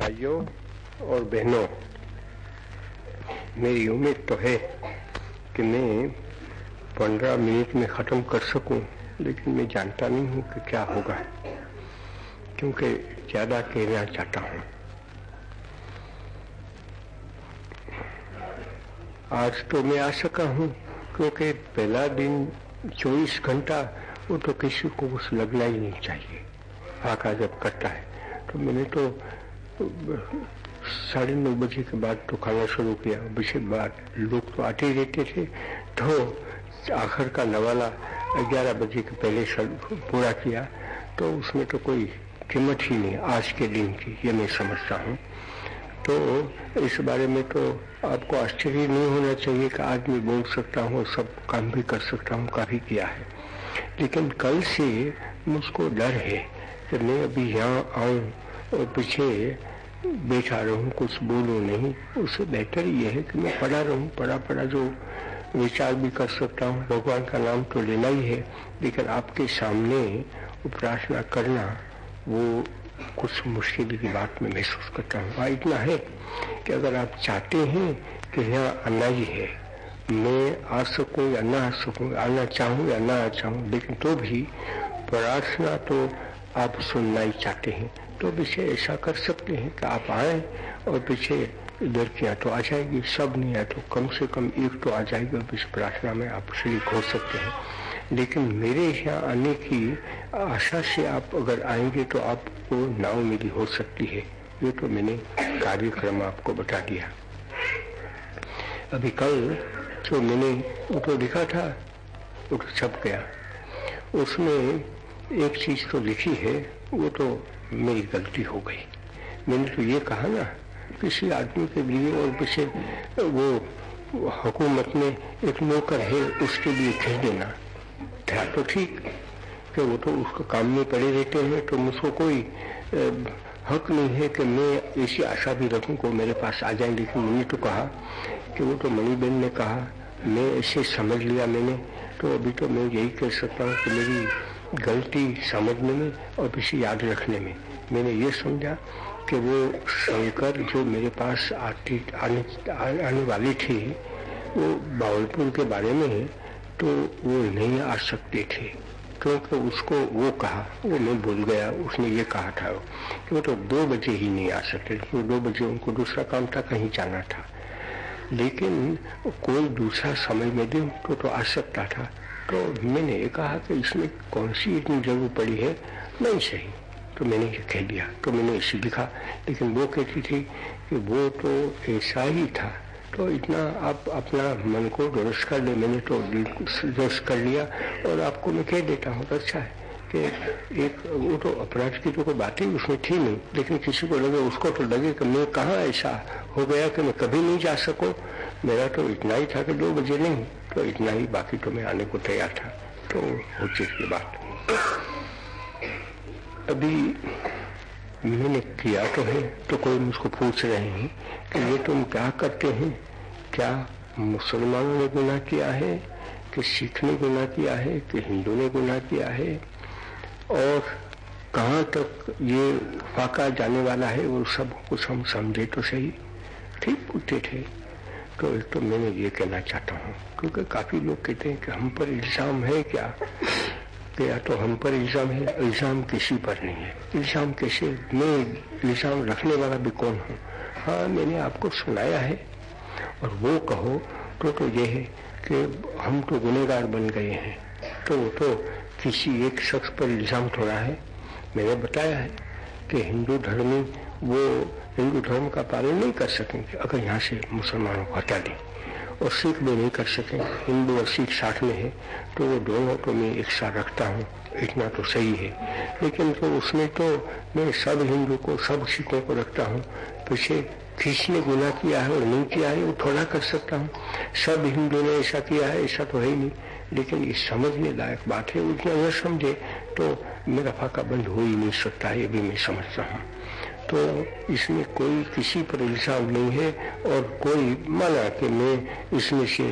भाइयों और बहनों मेरी उम्मीद तो है कि मैं पंद्रह मिनट में ख़त्म कर सकूँ, लेकिन मैं जानता नहीं हूँ कि क्या होगा क्योंकि ज़्यादा कहना चाहता हूँ। आज तो मैं आ सका हूँ क्योंकि पहला दिन 24 घंटा वो तो किसी को कुछ लगना ही नहीं चाहिए। फाका जब करता है तो मैंने तो साढ़े नौ बजे के बाद तो खाना शुरू किया। बजे बाद लोग तो आते ही रहते थे। तो आखिर का नवाला ग्यारह बजे के पहले पूरा किया। तो उसमें तो कोई कीमत ही नहीं। आज के दिन की ये मैं समझता हूँ। तो इस बारे में तो आपको आश्चर्य नहीं होना चाहिए कि आज मैं बोल सकता हूँ, सब काम भी कर सकता हूँ, काफ़ी किया है। लेकिन कल से मुझको डर है कि मैं अभी यहाँ आऊँ और पीछे बैठा रहूँ कुछ बोलूँ नहीं। उससे बेहतर यह है कि मैं पढ़ा रहूँ पढ़ा पढ़ा जो विचार भी कर सकता हूँ। भगवान का नाम तो लेना ही है। लेकिन आपके सामने प्रार्थना करना, वो कुछ मुश्किल की बात में महसूस करता हूँ। हाँ इतना है कि अगर आप चाहते हैं कि यहाँ आना ही है, मैं आ सकूँ या ना आ सकूँ, आना चाहूँ या ना आ चाहूँ, लेकिन तो भी प्रार्थना तो आप सुनना ही चाहते हैं तो पीछे ऐसा कर सकते हैं कि आप आए और पीछे लड़कियाँ तो आ जाएगी, सब नहीं आए तो कम से कम एक तो आ जाएगी और पीछे प्रार्थना में आप शरीक हो सकते हैं। लेकिन मेरे यहाँ आने की आशा से आप अगर आएँगे तो आपको नाव मिली हो सकती है। ये तो मैंने कार्यक्रम आपको बता दिया। अभी कल जो मैंने वो तो लिखा था, वो तो छप गया। उसमें एक चीज़ तो लिखी है, वो तो मेरी गलती हो गई। मैंने तो ये कहा ना, किसी आदमी के लिए और पीछे वो हुकूमत में एक नौकर है, उसके लिए कह देना। था तो ठीक कि वो तो उसको काम में पड़े रहते हैं तो मुझको कोई हक नहीं है कि मैं ऐसी आशा भी रखूँ को मेरे पास आ जाए। लेकिन मैंने तो कहा कि वो तो मणिबेन ने कहा, मैं ऐसे समझ लिया मैंने तो अभी तो मैं यही कह सकता हूँ कि मेरी गलती समझने में और किसी याद रखने में। मैंने ये समझा कि वो शंकर जो मेरे पास आती आने, आने वाली थी वो बावलपुर के बारे में है तो वो नहीं आ सकते थे। क्योंकि उसको वो कहा वो मैं भूल गया उसने ये कहा था कि वो तो दो बजे ही नहीं आ सकते थे दो बजे उनको दूसरा काम था कहीं जाना था। लेकिन कोई दूसरा समय में दे तो, तो आ सकता था। तो मैंने कहा कि इसमें कौन सी इतनी ज़रूरत पड़ी है? नहीं सही। तो मैंने ये कह दिया। तो मैंने इसे लिखा। लेकिन वो कहती थी कि वो तो ऐसा ही था। तो इतना आप अपना मन को दुरुस्त कर ले। मैंने तो दुरुस्त कर लिया। और आपको मैं कह देता हूँ तो अच्छा है कि एक वो तो अपराध की तो कोई बात ही उसमें थी नहीं। लेकिन किसी को लगे, उसको तो लगे कि मैं कहाँ ऐसा हो गया कि मैं कभी नहीं जा सकूँ। मेरा तो इतना ही था कि दो बजे नहीं। तो इतना ही बाकी तो मैं आने को तैयार था। तो हो की बात अभी मैंने किया तो है तो कोई मुझको पूछ रहे हैं कि ये तुम क्या करते हैं? क्या मुसलमानों ने गुना किया है? कि सिख ने गुना किया है? कि हिंदू ने गुना किया है? और कहाँ तक ये फाका जाने वाला है? वो सब कुछ हम समझे तो सही। ठीक पूछते थे। तो एक तो मैंने ये कहना चाहता हूँ, क्योंकि काफ़ी लोग कहते हैं कि हम पर इल्ज़ाम है क्या? या तो हम पर इल्ज़ाम है, इल्ज़ाम किसी पर नहीं है। इल्ज़ाम कैसे? मैं इल्ज़ाम रखने वाला भी कौन हूँ? हाँ मैंने आपको सुनाया है, और वो कहो तो तो ये है कि हम तो गुनेगार बन गए हैं। तो वो तो किसी एक शख्स पर इल्ज़ाम थोड़ा है। मैंने बताया है कि हिंदू धर्मी वो हिंदू धर्म का पालन नहीं कर सकेंगे, अगर यहाँ से मुसलमानों को हटा दें। और सिख भी नहीं कर सकेंगे हिंदू और सिख साथ में है तो वो दोनों को मैं एक साथ रखता हूँ, इतना तो सही है। लेकिन तो उसमें तो मैं सब हिंदू को, सब सिखों को रखता हूँ, पीछे किसने गुना किया है और नहीं किया है, वो थोड़ा कर सकता हूँ। सब हिंदू ने ऐसा किया है, ऐसा तो है ही नहीं, लेकिन ये समझने लायक बात है, उतना न समझे तो मेरा फाका बंद हो ही नहीं सकता ये भी मैं समझता हूँ। तो इसमें कोई किसी पर इल्ज़ाम नहीं है और कोई माना कि मैं इसमें से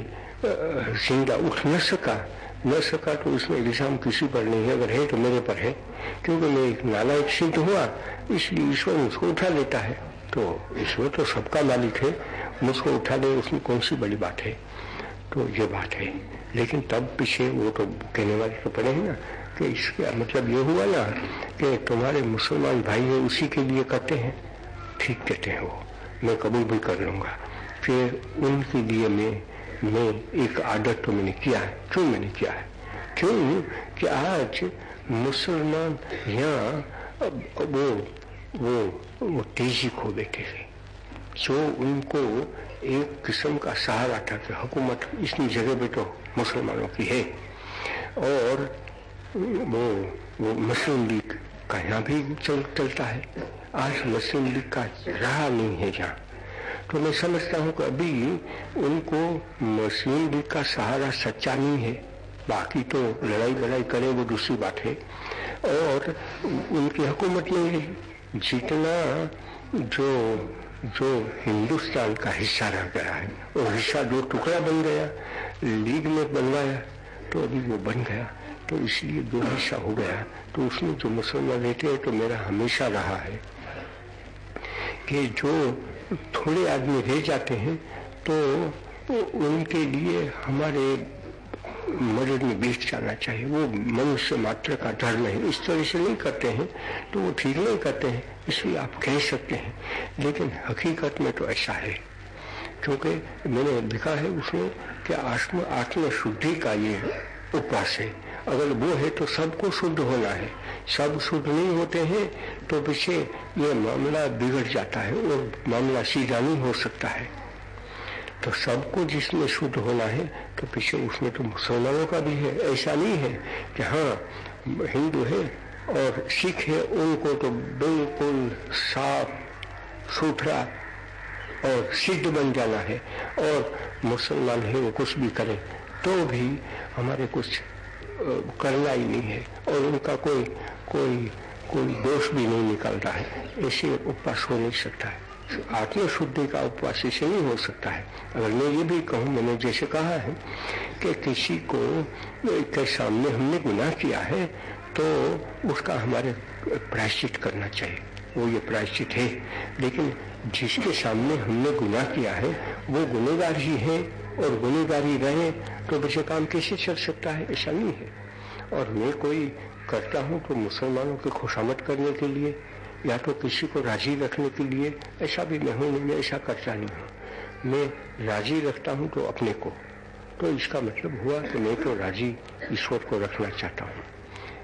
ज़िंदा उठ न सका। न सका तो इसमें इल्ज़ाम किसी पर नहीं है। अगर है तो मेरे पर है। क्योंकि मैं एक नालायक सिद्ध हुआ, इसलिए ईश्वर मुझको उठा लेता है। तो ईश्वर तो सबका मालिक है। मुझको उठा दे, उसमें कौन सी बड़ी बात है? तो ये बात है। लेकिन तब पीछे वो तो कहने वाले तो पड़े हैं ना। कि इसका मतलब ये हुआ ना कि तुम्हारे मुसलमान भाई है, उसी के लिए करते हैं। ठीक कहते हैं वो। मैं कबूल भी कर लूँगा। फिर उनके लिए मैं मैं एक आदत तो मैंने किया है। क्यों मैंने किया है? क्यों? कि आज मुसलमान यहाँ वो वो वो तेज़ी खो बैठे थे जो उनको एक किस्म का सहारा था कि हुकूमत इतनी जगह पे तो मुसलमानों की है। और वो वो मुस्लिम लीग का यहाँ भी चल, चलता है। आज मुस्लिम लीग का रहा नहीं है जहाँ। तो मैं समझता हूँ कि अभी उनको मुस्लिम लीग का सहारा सच्चा नहीं है। बाकी तो लड़ाई लड़ाई करे वो दूसरी बात है। और उनकी हुकूमत में जितना जो जो हिंदुस्तान का हिस्सा रह गया है वो हिस्सा दो टुकड़ा बन गया लीग में बनवाया तो अभी वो बन गया। तो इसलिए दो हिस्सा हो गया। तो उसमें जो मुसलमान रहते हैं तो मेरा हमेशा रहा है कि जो थोड़े आदमी रह जाते हैं तो उनके लिए हमारे मदद में बीच जाना चाहिए। वो मनुष्य मात्र का धर्म है इस तरह से नहीं करते हैं तो वो ठीक नहीं करते हैं, इसलिए आप कह सकते हैं। लेकिन हकीकत में तो ऐसा है। क्योंकि मैंने लिखा है उसमें कि आत्म आत्म शुद्धि का ये उपवास है। अगर वो है तो सबको शुद्ध होना है सब शुद्ध नहीं होते हैं तो पीछे ये मामला बिगड़ जाता है और मामला सीधा नहीं हो सकता है। तो सबको जिसमें शुद्ध होना है तो पीछे उसमें तो मुसलमानों का भी है। ऐसा नहीं है कि हाँ हिंदू है और सिख है, उनको तो बिल्कुल साफ़, सुथरा और सिद्ध बन जाना है। और मुसलमान है, वो कुछ भी करें तो भी हमारे कुछ करना ही नहीं है। और उनका कोई कोई कोई दोष भी नहीं निकलता है। ऐसे उपवास हो नहीं सकता है। आत्म शुद्धि का उपवास से नहीं हो सकता है। अगर मैं ये भी कहूँ, मैंने जैसे कहा है कि किसी को, के सामने हमने गुनाह किया है तो उसका हमारे प्रायश्चित करना चाहिए। वो ये प्रायश्चित है। लेकिन जिसके सामने हमने गुनाह किया है, वो गुनेगार ही है। और गुनेगारी रहे तो बच्चे काम कैसे चल सकता है, ऐसा नहीं है। और मैं कोई करता हूँ तो मुसलमानों की खुशामद करने के लिए या तो किसी को राज़ी रखने के लिए, ऐसा भी मैं हूँ, मैं ऐसा करता नहीं हूँ। मैं राज़ी रखता हूँ तो अपने को। तो इसका मतलब हुआ कि मैं तो राज़ी ईश्वर को रखना चाहता हूँ।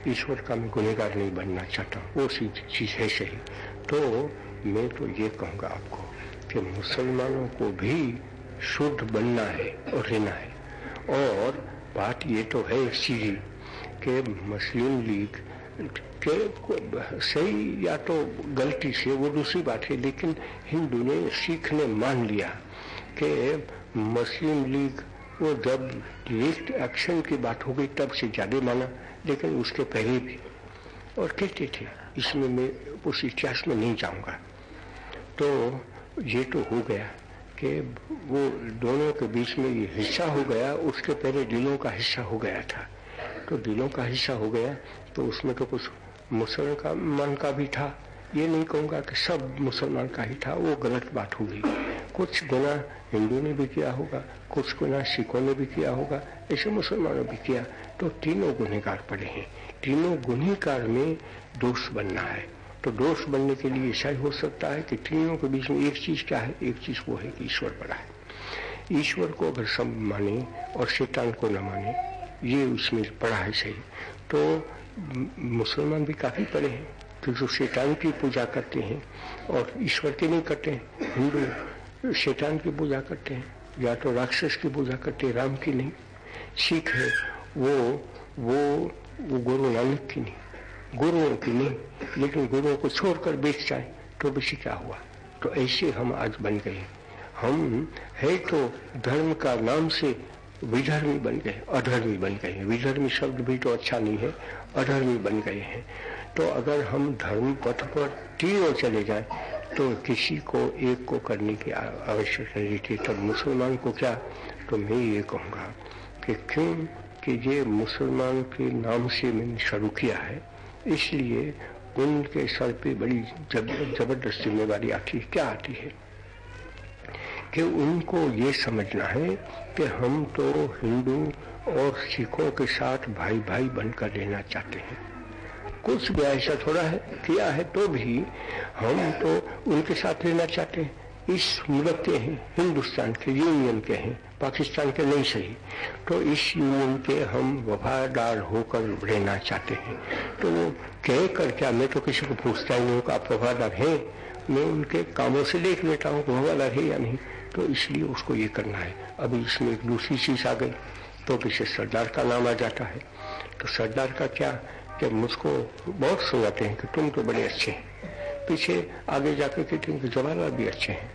ईश्वर का मैं गुनेगार नहीं बनना चाहता वो चीज़ है सही। तो मैं तो ये कहूँगा आपको कि मुसलमानों को भी शुद्ध बनना है और रहना है। और बात ये तो है सीधी कि मुस्लिम लीग के सही या तो गलती से वो दूसरी बात है, लेकिन हिंदू ने सिख ने मान लिया कि मुस्लिम लीग वो जब लिस्ट एक्शन की बात हो गई, तब से ज़्यादा माना, लेकिन उसके पहले भी। और कहते थे, इसमें मैं उस इतिहास में नहीं जाऊँगा। तो ये तो हो गया। कि वो दोनों के बीच में ये हिस्सा हो गया, उसके पहले दिलों का हिस्सा हो गया था। तो दिलों का हिस्सा हो गया तो उसमें तो कुछ मुसलमान का मन का भी था। ये नहीं कहूँगा कि सब मुसलमान का ही था, वो गलत बात होगी कुछ गुना हिंदू ने भी किया होगा, कुछ गुना सिखों ने भी किया होगा, ऐसे मुसलमानों भी किया। तो तीनों गुनहगार पड़े हैं। तीनों गुनहगार में दोष बनना है। तो दोष बनने के लिए ऐसा ही सकता है कि तीनों के बीच में एक चीज़ क्या है? एक चीज़ वो है कि ईश्वर बड़ा है। ईश्वर को अगर सब माने और शैतान को न माने, ये उसमें पड़ा है सही। तो मुसलमान भी काफ़ी पड़े हैं तो जो शैतान की पूजा करते हैं और ईश्वर की नहीं करते हैं। हिंदू शैतान की पूजा करते हैं, या तो राक्षस की पूजा करते हैं, राम की नहीं। सिख है, वो वो वो गुरु नानक की नहीं। गुरुओं की नहीं, लेकिन गुरुओं को छोड़कर बेच जाए तो बेसी क्या हुआ? तो ऐसे हम आज बन गए हम है तो धर्म का नाम से विधर्मी बन गए, अधर्मी बन गए विधर्मी शब्द भी तो अच्छा नहीं है, अधर्मी बन गए हैं। तो अगर हम धर्म पथ पर तीनों चले जाए तो किसी को एक को करने की आवश्यकता नहीं थी। तब मुसलमान को क्या? तो मैं ये कहूँगा कि क्यों कि ये मुसलमान के नाम से मैंने शुरू किया है इसलिए उनके सर पे बड़ी जब, ज़बरदस्त जिम्मेवारी आती है। क्या आती है? कि उनको ये समझना है कि हम तो हिंदू और सिखों के साथ भाई भाई बनकर रहना चाहते हैं। कुछ भी ऐसा थोड़ा है किया है तो भी हम तो उनके साथ रहना चाहते हैं। इस मुल्क के हैं, हिंदुस्तान के, यूनियन के हैं, पाकिस्तान के नहीं सही। तो इस यूनियन के हम वफादार होकर रहना चाहते हैं। तो वो कह, कर क्या? मैं तो किसी को पूछता ही नहीं आप वफादार हैं। मैं उनके कामों से देख लेता हूँ वफादार है या नहीं। तो इसलिए उसको ये करना है। अभी इसमें एक दूसरी चीज़ आ गई तो पीछे सरदार का नाम आ जाता है। तो सरदार का क्या? कि मुझको बहुत सुनाते हैं कि तुम तो बड़े अच्छे हैं। पीछे आगे जाकर हैं कि जवाहरलाल भी अच्छे हैं।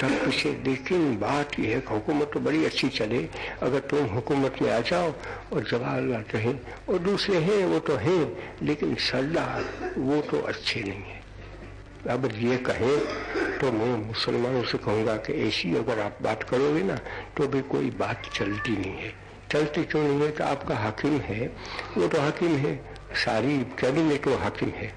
तब पीछे लेकिन बात यह है कि हुकूमत तो बड़ी अच्छी चले। अगर तुम हुकूमत में आ जाओ और जवाहरलाल रहें और दूसरे हैं, वो तो हैं, लेकिन सरदार वो तो अच्छे नहीं है। अब ये कहें तो मैं मुसलमानों से कहूँगा कि ऐसी अगर आप बात करोगे ना तो भी कोई बात चलती नहीं है। चलती क्यों नहीं है कि आपका हाकिम है? वो तो हाकिम है। सारी कैबिनेट वो हाकिम है।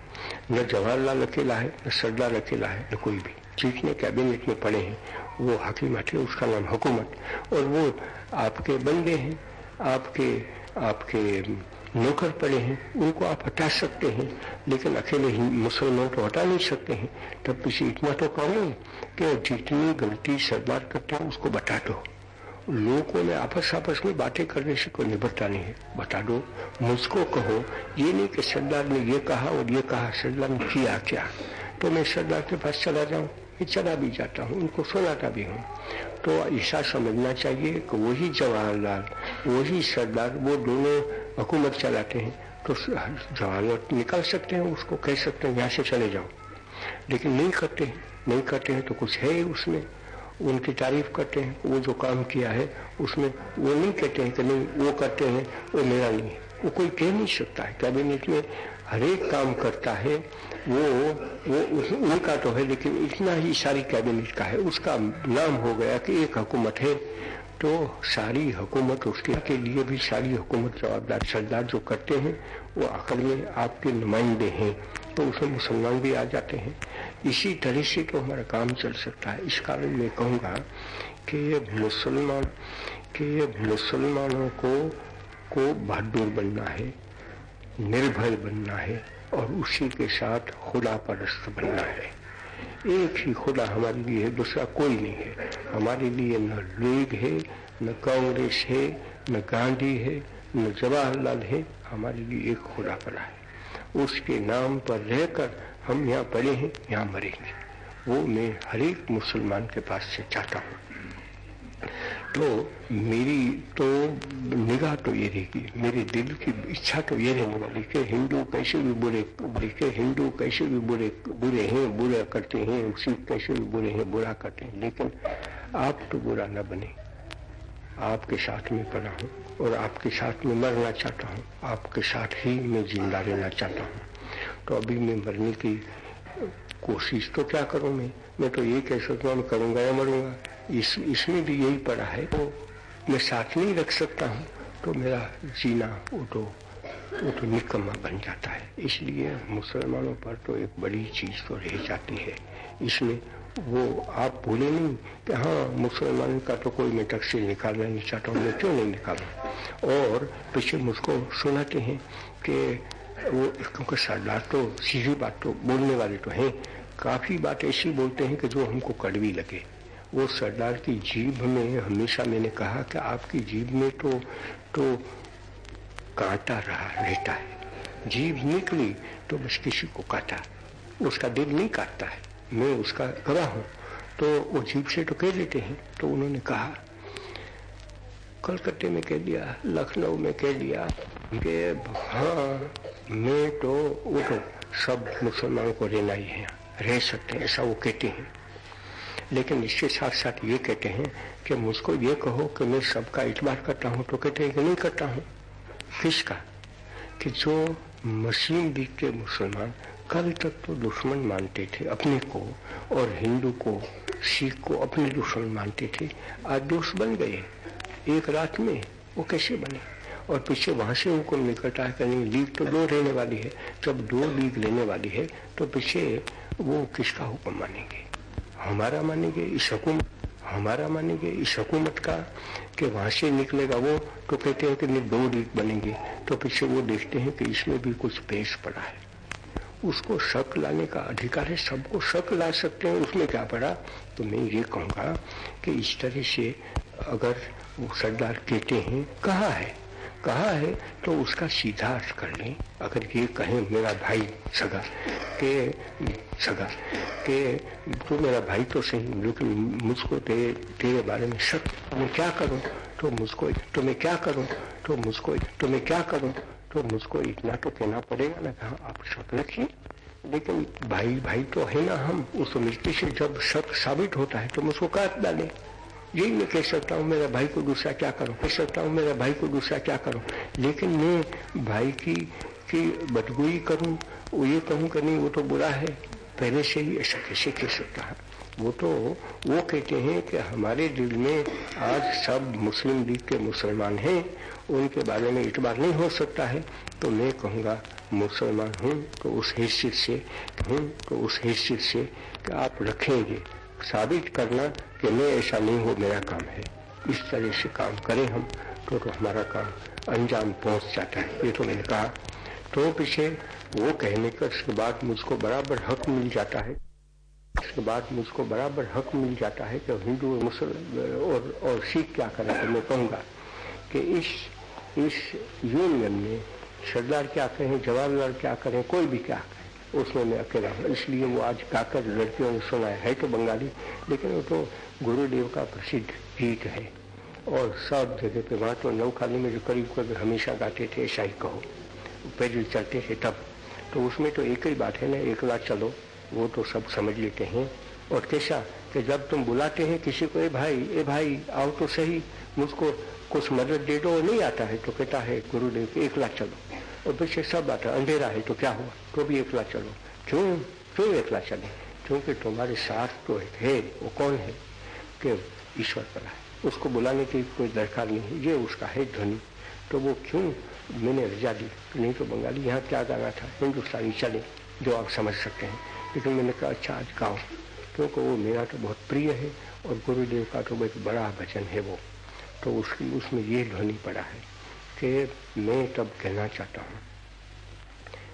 न जवाहरलाल अकेला है, न सरदार अकेला है, न कोई भी। जितने कैबिनेट में पड़े हैं, वो हाकिम आते उसका नाम हुकूमत। और वो आपके बंदे हैं, आपके आपके नौकर पड़े हैं, उनको आप हटा सकते हैं, लेकिन अकेले ही मुसलमान तो हटा नहीं सकते हैं। तब पीछे इतना तो कहो कि जितनी गलती सरदार करते हैं, उसको बता दो। लोगों में आपस आपस में बातें करने से कोई निबटता नहीं है। बता दो, मुझको कहो, ये नहीं कि सरदार ने ये कहा और ये कहा, सरदार ने किया क्या? तो मैं सरदार के पास चला जाऊँ चला भी जाता हूँ, उनको सुनाता भी हूँ। तो ऐसा समझना चाहिए कि वही जवाहरलाल, वही सरदार, वो दोनों हुकूमत चलाते हैं। तो जवाहरलाल निकाल सकते हैं, उसको कह सकते हैं, यहाँ से चले जाओ। लेकिन नहीं करते नहीं करते हैं तो कुछ है उसमें। उनकी तारीफ़ करते हैं, वो जो काम किया है, उसमें वो नहीं कहते हैं कि नहीं, वो करते हैं, वो मेरा नहीं है। वो कोई कह नहीं सकता है। कैबिनेट में हर एक काम करता है, वो वो उनका तो है, लेकिन इतना ही सारी कैबिनेट का है, उसका नाम हो गया कि एक हुकूमत है तो सारी हुकूमत उसके के लिए भी सारी हुकूमत जवाबदार सरदार जो करते हैं वो आखिर में आपके नुमाइंदे हैं तो उसमें मुसलमान भी आ जाते हैं। इसी तरह से तो हमारा काम चल सकता है। इस कारण मैं कहूँगा कि मुसलमान, कि मुसलमानों को को बहादुर बनना है, निर्भय बनना है, और उसी के साथ खुदा परस्त बनना है। एक ही खुदा हमारे लिए है, दूसरा कोई नहीं है। हमारे लिए न लीग है, न कांग्रेस है, न गांधी है, न जवाहरलाल है हमारे लिए एक खुदा पड़ा है। उसके नाम पर रहकर हम यहाँ पड़े हैं, यहाँ मरेंगे। वो मैं हर एक मुसलमान के पास से चाहता हूँ। तो मेरी तो निगाह तो ये रहेगी, मेरे दिल की इच्छा तो ये रहने वाली कि हिंदू कैसे भी बुरे बुरे हिंदू कैसे भी बुरे बुरे हैं, बुरा करते हैं सिख कैसे भी बुरे हैं, बुरा करते हैं, लेकिन आप तो बुरा ना बने। आपके साथ में पड़ा हूँ और आपके साथ में मरना चाहता हूँ। आपके साथ ही मैं ज़िंदा रहना चाहता हूँ। तो अभी मैं मरने की कोशिश तो क्या करूँ मैं? मैं तो ये कह सकता हूँ करूँगा या मरूँगा। इस, इसमें भी यही पड़ा है। तो मैं साथ नहीं रख सकता हूँ तो मेरा जीना वो तो वो तो निकम्मा बन जाता है। इसलिए मुसलमानों पर तो एक बड़ी चीज़ तो रह जाती है। इसमें वो आप भूले नहीं कि हाँ मुसलमान का तो कोई मैं तकसील निकालना नहीं चाहता हूँ मैं क्यों नहीं निकालू और पीछे मुझको सुनाते हैं कि वो क्योंकि सरदार तो सीधी बात तो बोलने वाले तो हैं। काफ़ी बात ऐसी बोलते हैं कि जो हमको कड़वी लगे। वो सरदार की जीभ में हमेशा मैंने कहा कि आपकी जीभ में तो तो कांटा रहा, रहता है। जीभ निकली तो बस किसी को काटा। उसका दिल नहीं काटता है। मैं उसका गवाह हूँ। तो वो जीभ से तो कह लेते हैं तो उन्होंने कहा, कलकत्ते में कह दिया, लखनऊ में कह दिया कि हाँ मैं तो वो तो सब मुसलमानों को रहना ही है, रह सकते हैं, ऐसा वो कहते हैं। लेकिन इसके साथ साथ ये कहते हैं कि मुझको ये कहो कि मैं सबका इतबार करता हूँ तो कहते हैं कि नहीं करता हूँ। किसका? कि जो मसीम लीग के मुसलमान कल तक तो दुश्मन मानते थे अपने को और हिंदू को, सिख को अपने दुश्मन मानते थे। आज दोस्त बन गए एक रात में वो कैसे बने? और पीछे वहाँ से हुक्म निकलता है कहीं लीग तो दो रहने वाली है, जब दो लीग लेने वाली है तो पीछे वो किसका हुक्म मानेंगे? हमारा मानेंगे इस हुकुम, हमारा मानेंगे इस हुकूमत का, कि वहाँ से निकलेगा वो तो कहते हैं कि नहीं, दो लीग बनेंगे। तो पीछे वो देखते हैं कि इसमें भी कुछ पेश पड़ा है। उसको शक लाने का अधिकार है सबको शक ला सकते हैं उसमें क्या पड़ा? तो मैं ये कहूँगा कि इस तरह से अगर वो सरदार कहते हैं कहा है कहा है तो उसका सीधा अर्थ कर लें। अगर ये कहें मेरा भाई सगा के सगा के तो मेरा भाई तो सही लेकिन मुझको ते, तेरे बारे में शक मैं क्या करूँ? तो मुझको तो मैं क्या करूँ? तो मुझको तो मैं क्या करूँ? तो मुझको इतना तो कहना पड़ेगा ना, कहा, आप शक रखिए लेकिन भाई भाई तो है ना हम, उस मिट्टी से जब शक साबित होता है तो मुझको काट डाले। यही मैं कह सकता हूँ, मेरा भाई को दूसरा क्या करूँ? कह सकता हूँ, मेरा भाई को दूसरा क्या करूँ? लेकिन मैं भाई की की बदगुई करूँ, वो ये कहूँ कि नहीं, वो तो बुरा है। पहले से ही ऐसा कैसे कह सकता है? वो तो वो कहते हैं कि हमारे दिल में आज सब मुस्लिम लीग के मुसलमान हैं। उनके बारे में इतबार नहीं हो सकता है तो मैं कहूँगा मुसलमान हूँ तो उस हैसियत से हूँ तो उस हैसियत से कि आप रखेंगे। साबित करना कि मैं ऐसा नहीं हूँ मेरा काम है। इस तरह से काम करें हम तो, तो हमारा काम अंजाम पहुँच जाता है। ये तो मैंने कहा। तो पीछे वो कहने का उसके बाद मुझको बराबर हक मिल जाता है। इसके बाद मुझको बराबर हक मिल जाता है कि हिंदू और और, और सिख क्या करें। तो मैं कहूँगा कि इस इस यूनियन में सरदार क्या कहें जवाहरलाल क्या करें कोई भी क्या कहे उसमें मैं अकेला हूँ। इसलिए वो आज गाकर लड़कियों ने सुना है, तो बंगाली लेकिन वो तो गुरुदेव का प्रसिद्ध गीत है। और सब जगह पे वहाँ तो नौखाली में जो करीब करीब हमेशा गाते थे ऐसा ही कहो पैदल चलते थे तब। तो उसमें तो एक ही बात है ना एकला चलो वो तो सब समझ लेते हैं। और कैसा कि जब तुम बुलाते हैं किसी को ए भाई ए भाई आओ तो सही मुझको कुछ मदद दे दो नहीं आता है तो कहता है, गुरुदेव एकला चलो। और पीछे सब आता अंधेरा है तो क्या हुआ? तो भी एकला चलो। क्यों? क्यों एकला चले? क्योंकि तुम्हारे साथ तो है, वो कौन है? कि ईश्वर पर है। उसको बुलाने की कोई दरकार नहीं है, ये उसका है ध्वनि तो वो क्यों मैंने रजा दी? नहीं तो बंगाली यहाँ क्या गाना था? हिंदुस्तानी चले, जो आप समझ सकते हैं। लेकिन मैंने कहा अच्छा आज गाओ। क्योंकि वो मेरा तो बहुत प्रिय है, और गुरुदेव का तो बहुत बड़ा भजन है वो। तो उसकी, उसमें ये ध्वनि पड़ा है कि मैं तब कहना चाहता हूँ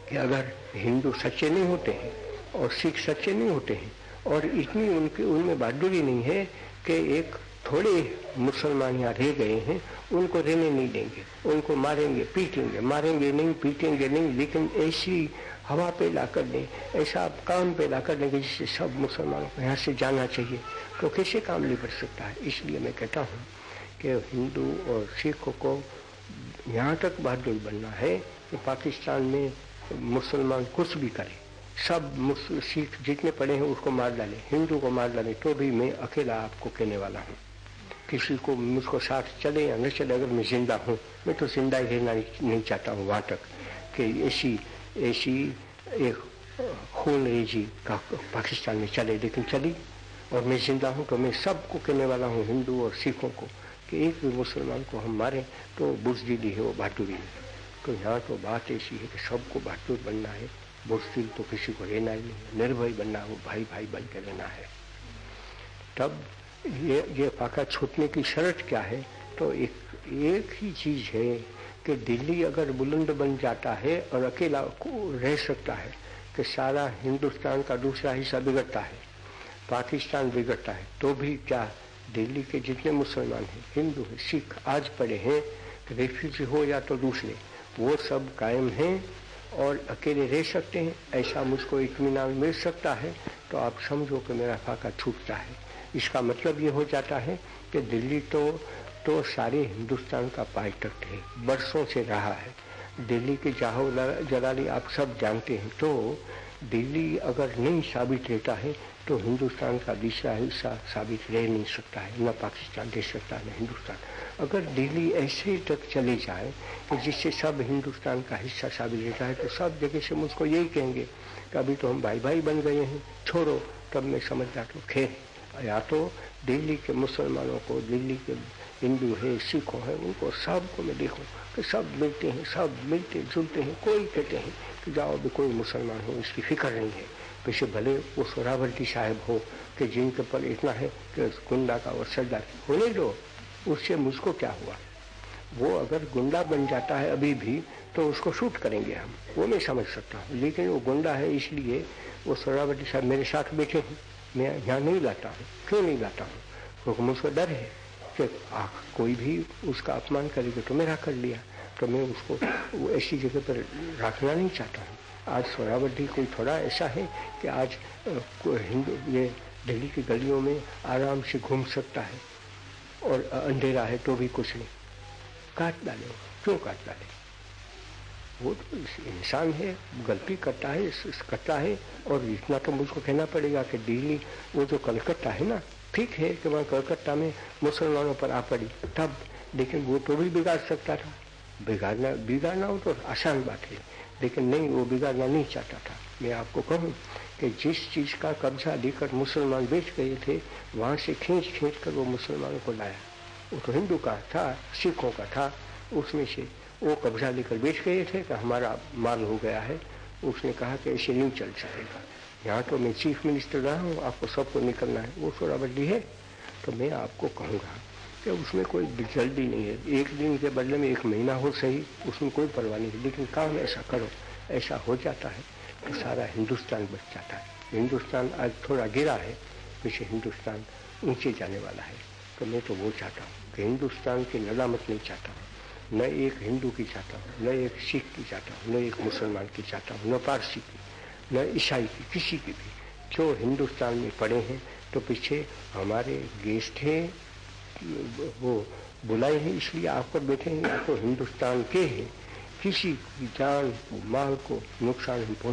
कि अगर हिंदू सच्चे नहीं होते हैं और सिख सच्चे नहीं होते हैं और इतनी उनके, उनमें बहादुरी नहीं है कि एक थोड़े मुसलमान यहाँ रह गए हैं, उनको रहने नहीं देंगे, उनको मारेंगे, पीटेंगे, मारेंगे नहीं, पीटेंगे नहीं, लेकिन ऐसी हवा पैदा कर दें ऐसा काम पैदा कर देंगे जिससे सब मुसलमानों को यहाँ से जाना चाहिए तो कैसे काम नहीं बढ़ सकता है? इसलिए मैं कहता हूँ कि हिंदू और सिख को यहाँ तक बहादुर बनना है कि पाकिस्तान में मुसलमान कुछ भी करे। सब सिख जितने पड़े हैं उसको मार डाले, हिंदू को मार डाले तो भी मैं अकेला आपको कहने वाला हूँ। किसी को, मुझको साथ चले या न चले, अगर मैं ज़िंदा हूँ, मैं तो ज़िंदा ही रहना नहीं चाहता हूँ वहाँ तक कि ऐसी ऐसी एक खून रेजी का पाकिस्तान में चले, लेकिन चली। और मैं ज़िंदा हूँ तो मैं सबको कहने वाला हूँ, हिंदू और सिखों को कि एक भी मुसलमान को हम मारें तो बुजदिली है, वो बहादुरी है। तो यहाँ तो बात ऐसी है कि सबको बहादुर बनना है बुजदिल तो किसी को रहना ही नहीं निर्भय बनना, वो भाई भाई बन के रहना है। तब ये ये फाका छूटने की शर्त क्या है? तो एक एक ही चीज़ है कि दिल्ली अगर बुलंद बन जाता है और अकेला को रह सकता है, कि सारा हिंदुस्तान का दूसरा हिस्सा बिगड़ता है, पाकिस्तान बिगड़ता है तो भी क्या दिल्ली के जितने मुसलमान हैं, हिंदू हैं, सिख आज पड़े हैं रेफ्यूजी हो या तो दूसरे, वो सब कायम हैं और अकेले रह सकते हैं। ऐसा मुझको इतमान मिल सकता है तो आप समझो कि मेरा फाका छूटता है। इसका मतलब ये हो जाता है कि दिल्ली तो तो सारे हिंदुस्तान का पायटक है, बरसों से रहा है। दिल्ली के जाहो जलाली आप सब जानते हैं तो दिल्ली अगर नहीं साबित रहता है तो हिंदुस्तान का दूसरा हिस्सा साबित रह नहीं सकता है, न पाकिस्तान दे सकता है न हिंदुस्तान। अगर दिल्ली ऐसे तक चले जाए कि जिससे सब हिंदुस्तान का हिस्सा साबित रहता है तो सब जगह से मुझको यही कहेंगे कि अभी तो हम भाई भाई बन गए हैं, छोड़ो, तब मैं समझता तो खेर, या तो दिल्ली के मुसलमानों को, दिल्ली के हिंदू है, सिखों हैं, उनको सबको मैं देखूँ कि सब मिलते हैं, सब मिलते जुलते हैं, कोई कहते हैं कि जाओ भी कोई मुसलमान हो इसकी फ़िक्र नहीं है। वैसे भले वो सोरावर्ती साहब हो कि जिनके पर इतना है कि गुंडा का और सरदार होने दो, उससे मुझको क्या हुआ? वो अगर गुंडा बन जाता है अभी भी तो उसको शूट करेंगे हम। वो मैं समझ सकता हूँ, लेकिन वो गुंडा है इसलिए वो सोरावर्ती साहब मेरे साथ बैठे हैं। मैं यहाँ नहीं लाता हूँ, क्यों नहीं लाता हूँ? क्योंकि मुझको डर है कि कोई भी उसका अपमान करेगा तो मेरा कर लिया। तो मैं उसको ऐसी जगह पर रखना नहीं चाहता हूँ। आज सोरावर्दी कोई थोड़ा ऐसा है कि आज हिंदू, ये दिल्ली की गलियों में आराम से घूम सकता है और अंधेरा है तो भी कुछ नहीं। काट डाले, क्यों काट डाले? वो तो इंसान है, गलती करता है करता है और इतना तो मुझको कहना पड़ेगा कि दिल्ली, वो जो कलकत्ता है ना, ठीक है कि वहाँ कलकत्ता में मुसलमानों पर आ पड़ी, तब, लेकिन वो तो भी बिगाड़ सकता था। बिगाड़ना बिगाड़ना हो तो आसान बात है। लेकिन नहीं, वो बिगाड़ना नहीं चाहता था। मैं आपको कहूँ कि जिस चीज़ का कब्जा लेकर मुसलमान बेच गए थे, वहाँ से खींच खींच कर वो मुसलमानों को लाया। वो तो हिंदू का था, सिखों का था। उसमें से वो कब्जा लेकर बेच गए थे कि हमारा माल हो गया है। उसने कहा कि ऐसे नहीं चल सकेगा। यहाँ तो मैं चीफ मिनिस्टर रहा हूँ, आपको सबको निकलना है। वो थोड़ा बड्डी है तो मैं आपको कहूँगा कि उसमें कोई जल्दी नहीं है। एक दिन के बदले में एक महीना हो सही, उसमें कोई परवाह नहीं है। लेकिन काम ऐसा करो, ऐसा हो जाता है तो सारा हिंदुस्तान बच जाता है। हिंदुस्तान आज थोड़ा गिरा है, पीछे हिंदुस्तान ऊँचे जाने वाला है। तो मैं तो वो चाहता हूँ कि हिंदुस्तान की नदामत नहीं चाहता हूँ। न एक हिंदू की चाहता हूँ, न एक सिख की चाहता हूँ, न एक मुसलमान की चाहता हूँ, न पारसी की, न ईसाई की, किसी की भी। जो हिंदुस्तान में पड़े हैं तो पीछे हमारे गेस्ट हैं वो बुलाए हैं, इसलिए आप पर बैठे हैं या तो हिंदुस्तान के हैं। किसी की जान माल को नुकसान हम